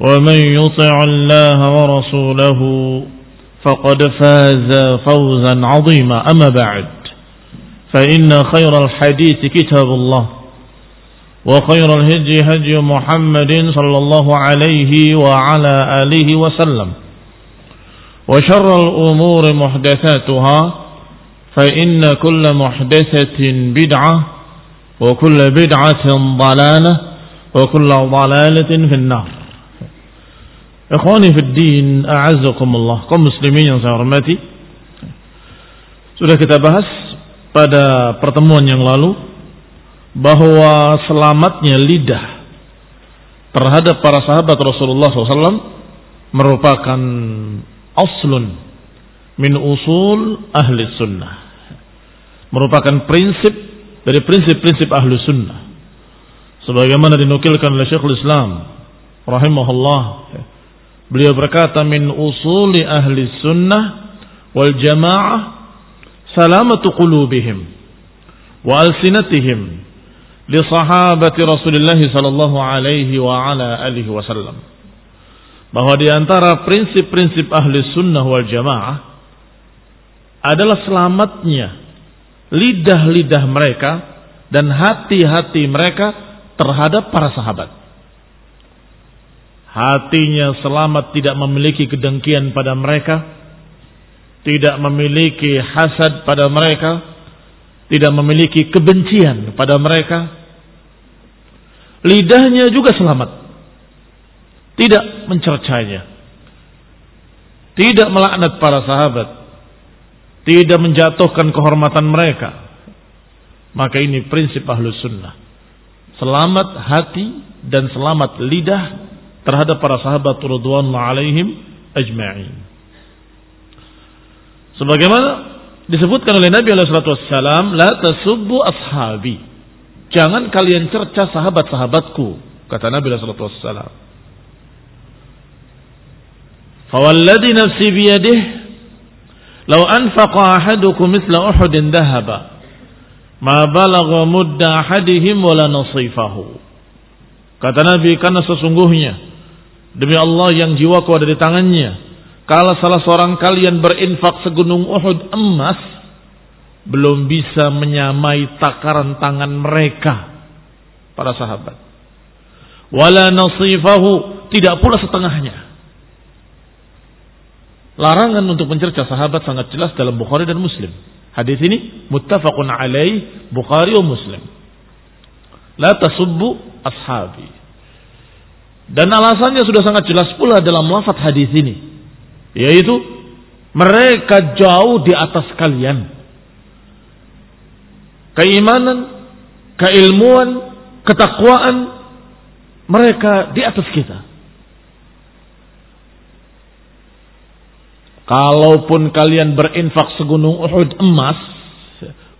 ومن يطع الله ورسوله فقد فاز فوزا عظيما. أما بعد فإن خير الحديث كتاب الله وخير الهدي هدي محمد صلى الله عليه وعلى آله وسلم وشر الأمور محدثاتها فإن كل محدثة بدعة وكل بدعة ضلالة وكل ضلالة في النار. Ikhwani fi din, a'azzakumullah, kaum muslimin yang saya hormati. Sudah kita bahas pada pertemuan yang lalu bahwa selamatnya lidah terhadap para sahabat Rasulullah SAW merupakan aslun min usul ahli sunnah. Merupakan prinsip dari prinsip-prinsip ahli sunnah. Sebagaimana dinukilkan oleh Syekhul Islam rahimahullah Beliau berkata min usuli ahli sunnah wal jamaah salamatu qulubihim wa alsinatihim li sahabati Rasulullah sallallahu alaihi wa ala alihi wasallam. Bahwa di antara prinsip-prinsip ahli sunnah wal jamaah adalah selamatnya lidah-lidah mereka dan hati-hati mereka terhadap para sahabat hatinya selamat tidak memiliki kedengkian pada mereka, tidak memiliki hasad pada mereka, tidak memiliki kebencian pada mereka. Lidahnya juga selamat. Tidak mencercanya. Tidak melaknat para sahabat. Tidak menjatuhkan kehormatan mereka. Maka ini prinsip ahlus sunnah. Selamat hati dan selamat lidah terhadap para sahabat radhiyallahu alaihim ajma'in. Sebagaimana disebutkan oleh Nabi alaihi wasallam, la tasubbu ashabi. Jangan kalian cerca sahabat-sahabatku, kata Nabi alaihi wasallam. Fawalladhi nafsi biyadihi law anfaqa ahadukum mithla Uhudin dhahaba ma balagha mudda ahadihim wala nasifahu. Kata Nabi karena sesungguhnya Demi Allah yang jiwaku ada di tangannya. Kalau salah seorang kalian berinfak segunung Uhud emas, belum bisa menyamai takaran tangan mereka, para sahabat. Wala nasifahu, tidak pula setengahnya. Larangan untuk mencerca sahabat sangat jelas dalam Bukhari dan Muslim. Hadis ini muttafaqun alaih Bukhari dan Muslim. La tasubbu ashabi. Dan alasannya sudah sangat jelas pula dalam lafaz hadis ini. Yaitu mereka jauh di atas kalian. keimanan, keilmuan, ketakwaan mereka di atas kita. Kalaupun kalian berinfak segunung Uhud emas,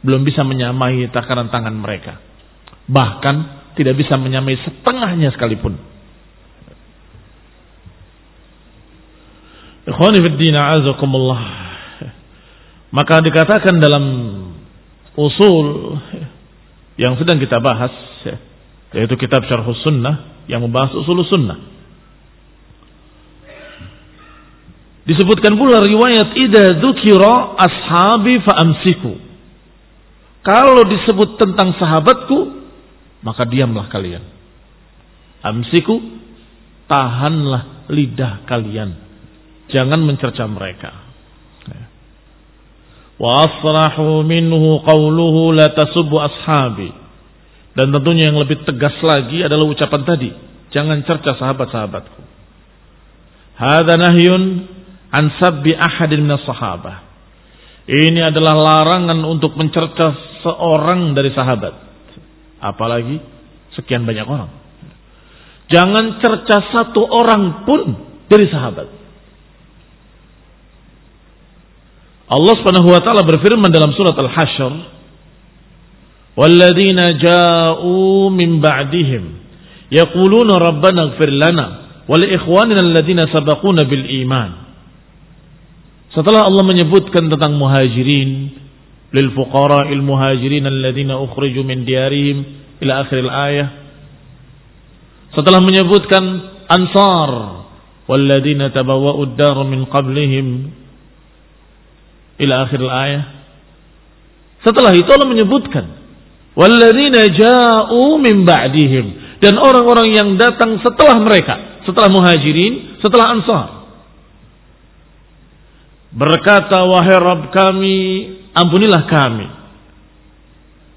belum bisa menyamai takaran tangan mereka. Bahkan tidak bisa menyamai setengahnya sekalipun. Maka dikatakan dalam usul yang sedang kita bahas yaitu kitab Syarhus Sunnah yang membahas usul sunnah. Disebutkan pula riwayat idza dzukira ashabi faamsiku. Kalau disebut tentang sahabatku, maka diamlah kalian. Amsiku, tahanlah lidah kalian. Jangan mencerca mereka. Wa asrahu minhu qawluhu la tasubbu ashabi. Dan tentunya yang lebih tegas lagi adalah ucapan tadi. Jangan cerca sahabat-sahabatku. Hada nahyun an sabbi ahadin minas sahabah. Ini adalah larangan untuk mencerca seorang dari sahabat. Apalagi sekian banyak orang. Jangan cerca satu orang pun dari sahabat. Allah Subhanahu wa taala berfirman dalam surat Al-Hasyr, "Walladzina ja'u min ba'dihim yaquluna rabbana ighfir lana wa li ikhwanina alladzina sabaquna bil iman." Setelah Allah menyebutkan tentang muhajirin, lil fuqara il muhajirin alladzina ukhriju min diyarihim ila akhir ayah. Setelah menyebutkan ansar walladzina tabawwa'u ad-dar min qablihim ila akhir ayat. Setelah itu Allah menyebutkan walladzina ja'u min ba'dihim dan orang-orang yang datang setelah mereka, setelah muhajirin, setelah ansar. Berkata wahai Rabb kami, ampunilah kami.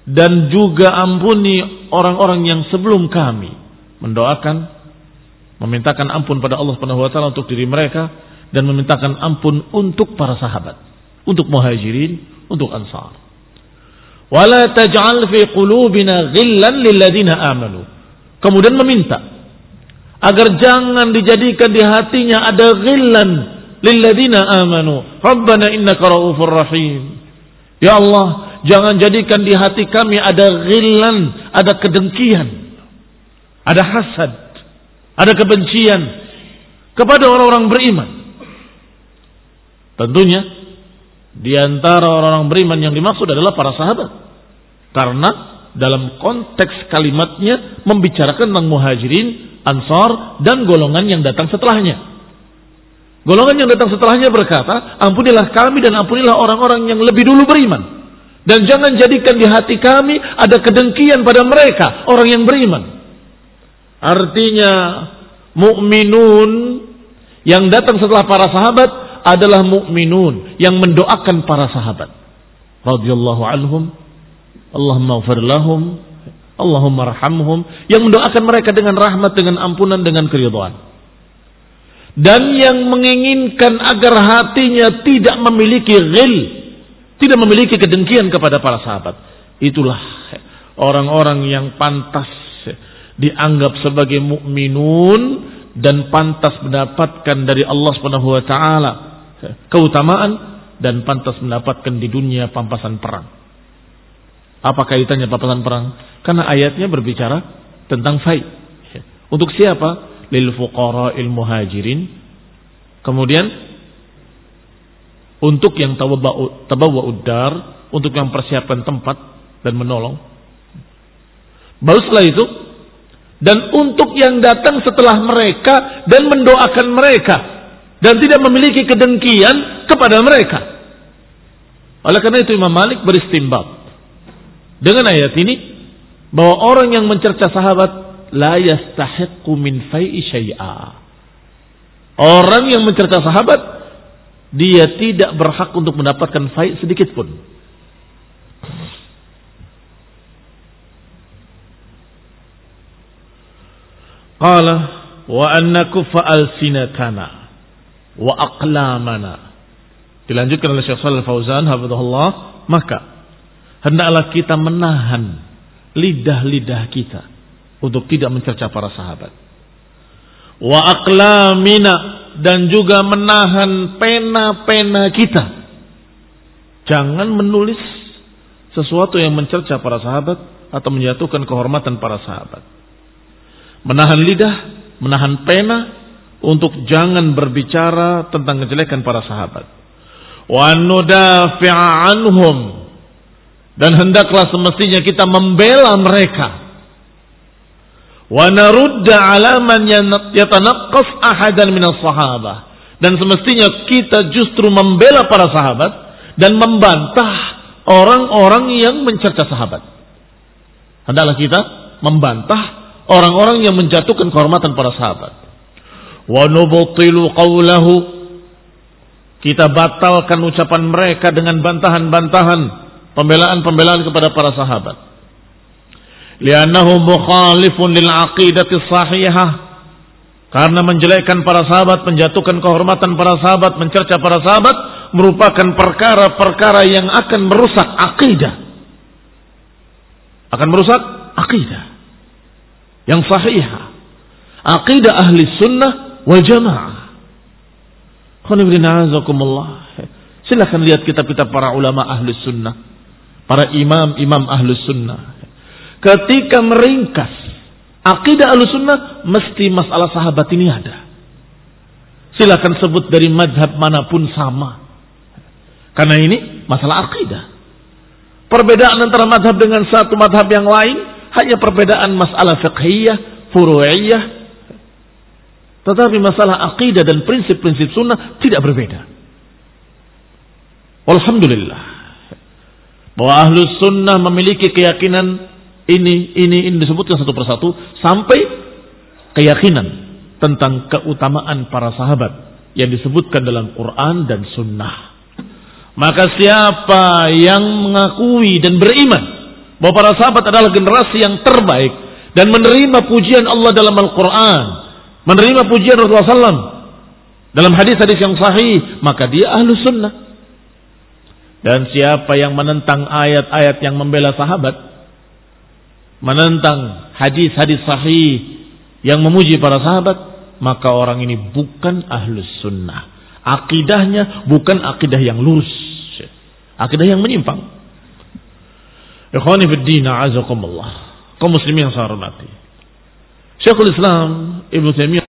Dan juga ampuni orang-orang yang sebelum kami. Mendoakan, memintakan ampun pada Allah Subhanahu wa taala untuk diri mereka dan memintakan ampun untuk para sahabat untuk muhajirin, untuk ansar. Wala taj'al fi qulubina ghillan lilladina amanu. Kemudian meminta agar jangan dijadikan di hatinya ada ghillan lilladina amanu. Rabbana innaka raufur rahim. Ya Allah, jangan jadikan di hati kami ada ghillan, ada kedengkian, ada hasad, ada kebencian kepada orang-orang beriman. Tentunya di antara orang-orang beriman yang dimaksud adalah para sahabat. Karena dalam konteks kalimatnya membicarakan tentang muhajirin, ansar, dan golongan yang datang setelahnya. Golongan yang datang setelahnya berkata, ampunilah kami dan ampunilah orang-orang yang lebih dulu beriman. Dan jangan jadikan di hati kami ada kedengkian pada mereka, orang yang beriman. Artinya, mukminun yang datang setelah para sahabat adalah mukminun yang mendoakan para sahabat. Radhiyallahu anhum Allahumma ighfir lahum Allahumma arhamhum yang mendoakan mereka dengan rahmat dengan ampunan dengan keridhaan dan yang menginginkan agar hatinya tidak memiliki ghil tidak memiliki kedengkian kepada para sahabat. Itulah orang-orang yang pantas dianggap sebagai mukminun dan pantas mendapatkan dari Allah Subhanahu wa taala keutamaan dan pantas mendapatkan di dunia pampasan perang. Apa kaitannya pampasan perang? Karena ayatnya berbicara tentang fai. Untuk siapa? Lil fuqara il muhajirin. Kemudian untuk yang tabawa udar, untuk yang persiapkan tempat dan menolong. Baru setelah itu dan untuk yang datang setelah mereka dan mendoakan mereka dan tidak memiliki kedengkian kepada mereka. Oleh karena itu Imam Malik beristimbat dengan ayat ini bahwa orang yang mencerca sahabat la yastahiqqu min fai'i syai'a. Orang yang mencerca sahabat dia tidak berhak untuk mendapatkan fai sedikit pun. Qala wa anna kufa al-sinatana wa aqlamana. Dilanjutkan oleh Syekh Shalal Fauzan hafizahullah, maka hendaklah kita menahan lidah-lidah kita untuk tidak mencerca para sahabat. Wa aqlamina dan juga menahan pena-pena kita. Jangan menulis sesuatu yang mencerca para sahabat atau menjatuhkan kehormatan para sahabat. Menahan lidah, menahan pena untuk jangan berbicara tentang kejelekan para sahabat. Wa nudafi'a anhum. Dan hendaklah semestinya kita membela mereka. Wa narudda ala man yatanaqqas ahadan minas sahabah. Dan semestinya kita justru membela para sahabat dan membantah orang-orang yang mencerca sahabat. Hendaklah kita membantah orang-orang yang menjatuhkan kehormatan para sahabat wa nubtilu qawlahu kita batalkan ucapan mereka dengan bantahan-bantahan pembelaan-pembelaan kepada para sahabat li'annahu mukhalifun lil aqidati sahihah karena menjelekkan para sahabat, menjatuhkan kehormatan para sahabat, mencerca para sahabat merupakan perkara-perkara yang akan merusak akidah. Akan merusak akidah yang sahih. Akidah ahli sunnah wal jamaah. Silahkan lihat kitab-kitab para ulama ahli sunnah. Para imam-imam ahli sunnah ketika meringkas akidah sunnah mesti masalah sahabat ini ada. Silakan sebut dari madhab mana pun sama. Karena ini masalah akidah. Perbedaan antara madhab dengan satu madhab yang lain hanya perbedaan masalah fiqhiyah, furu'iyah. Tetapi masalah akidah dan prinsip-prinsip sunnah tidak berbeda. Alhamdulillah. Bahwa ahlus sunnah memiliki keyakinan ini, ini, ini disebutkan satu persatu sampai keyakinan tentang keutamaan para sahabat yang disebutkan dalam Quran dan Sunnah. Maka siapa yang mengakui dan beriman bahwa para sahabat adalah generasi yang terbaik dan menerima pujian Allah dalam Al-Quran, menerima pujian Rasulullah SAW dalam hadis-hadis yang sahih, maka dia ahlu sunnah. Dan siapa yang menentang ayat-ayat yang membela sahabat, menentang hadis-hadis sahih yang memuji para sahabat, maka orang ini bukan ahlus sunnah. Akidahnya bukan akidah yang lurus. Akidah yang menyimpang. Ikhwani fiddina azakumullah. Kau muslimin yang saya hormati. Syekhul Islam Ibn Taimiyah